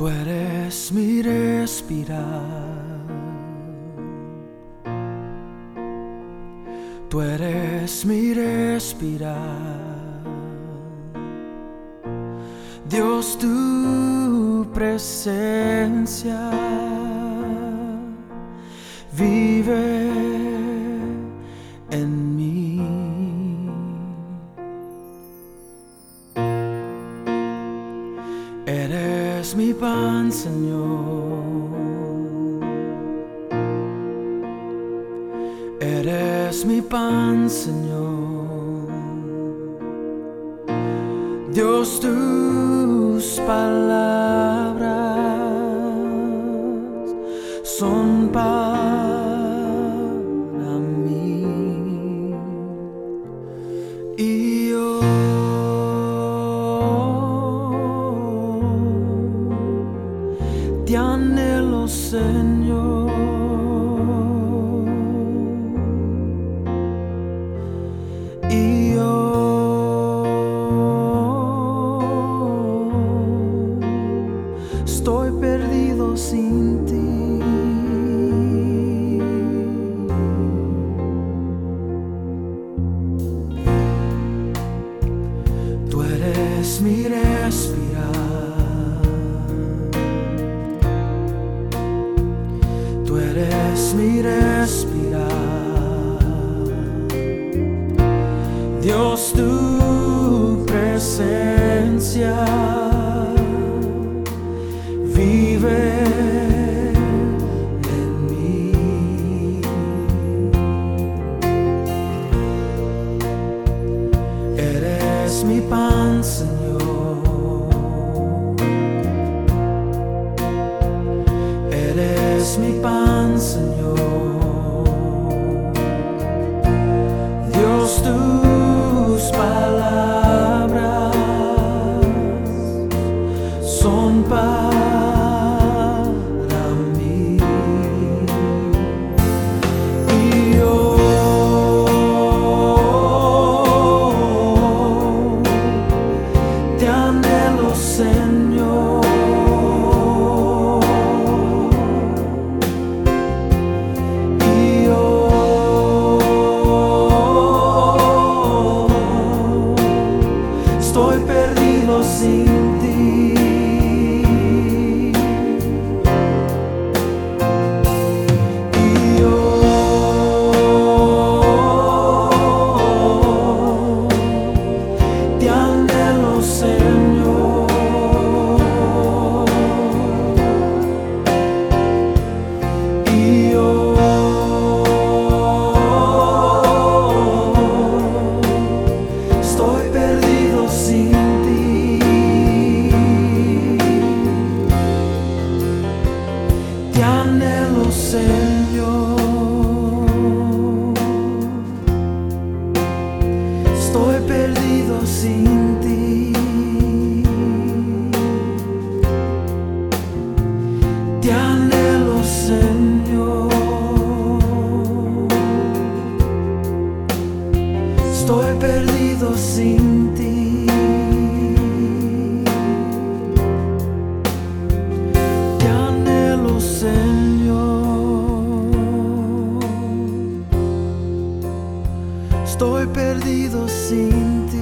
Tú eres mi respirar. Tú eres mi respirar. Dios, tu presencia vive Señor. Eres mi pan, Señor. Dios, tus palabras son para mí. Y perdido sin ti.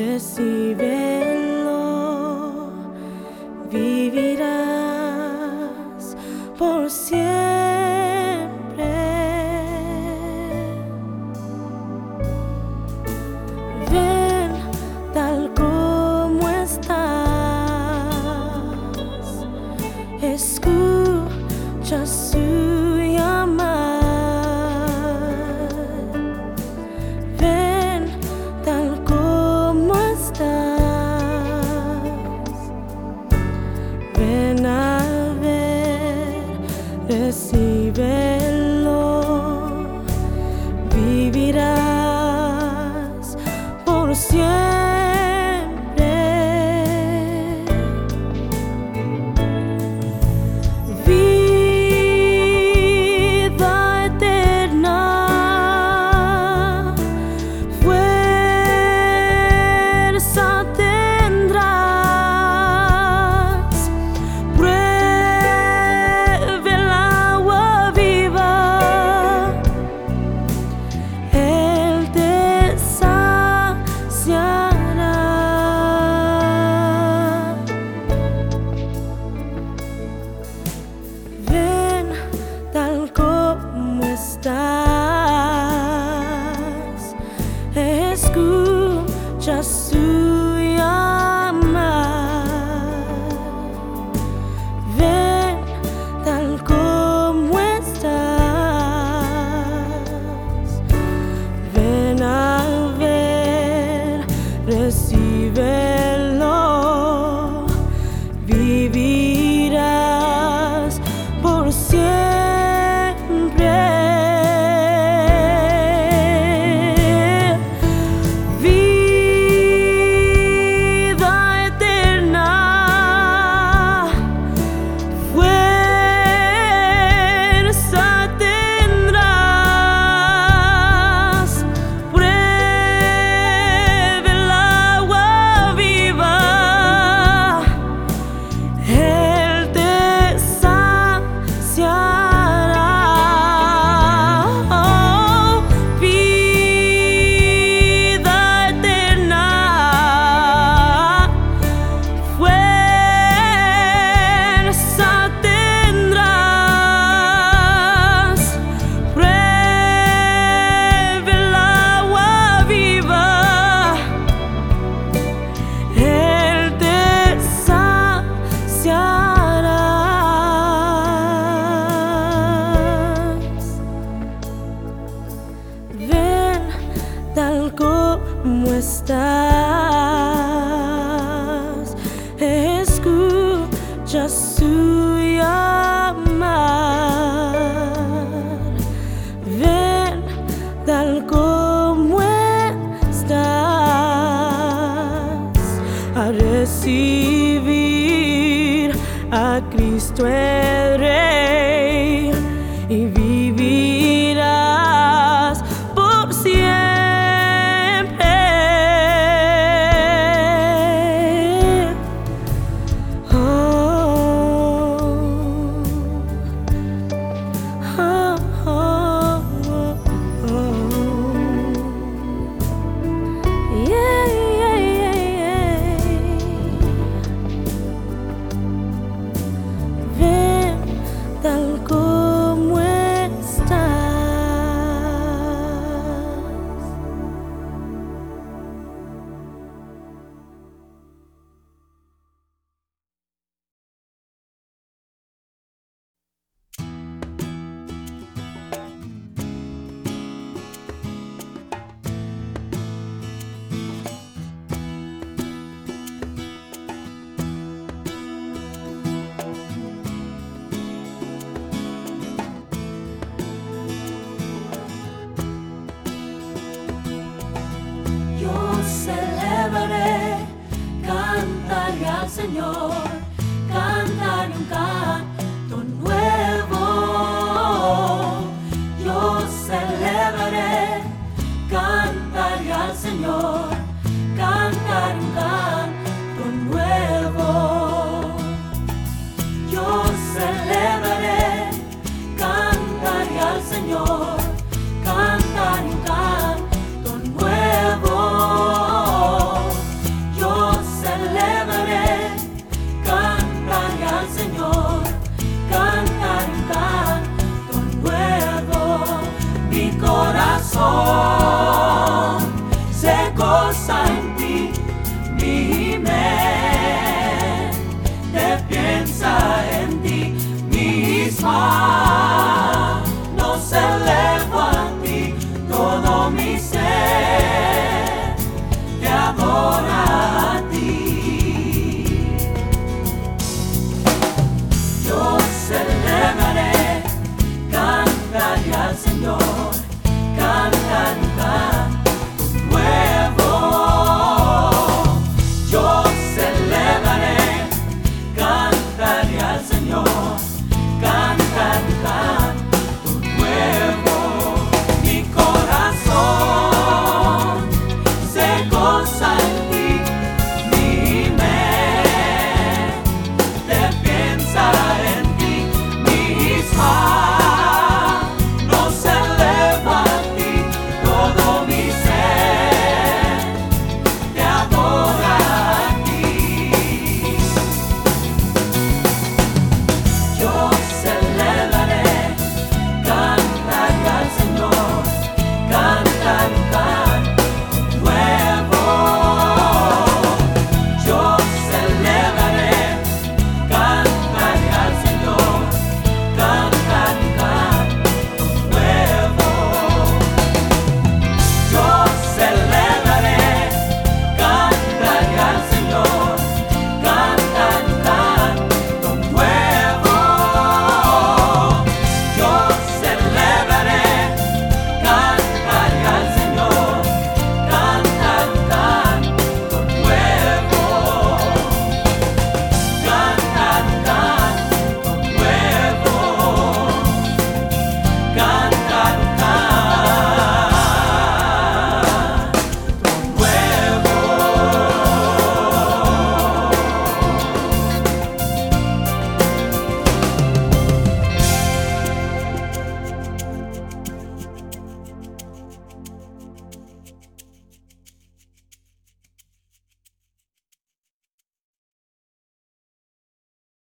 receive it. cantaré al Señor.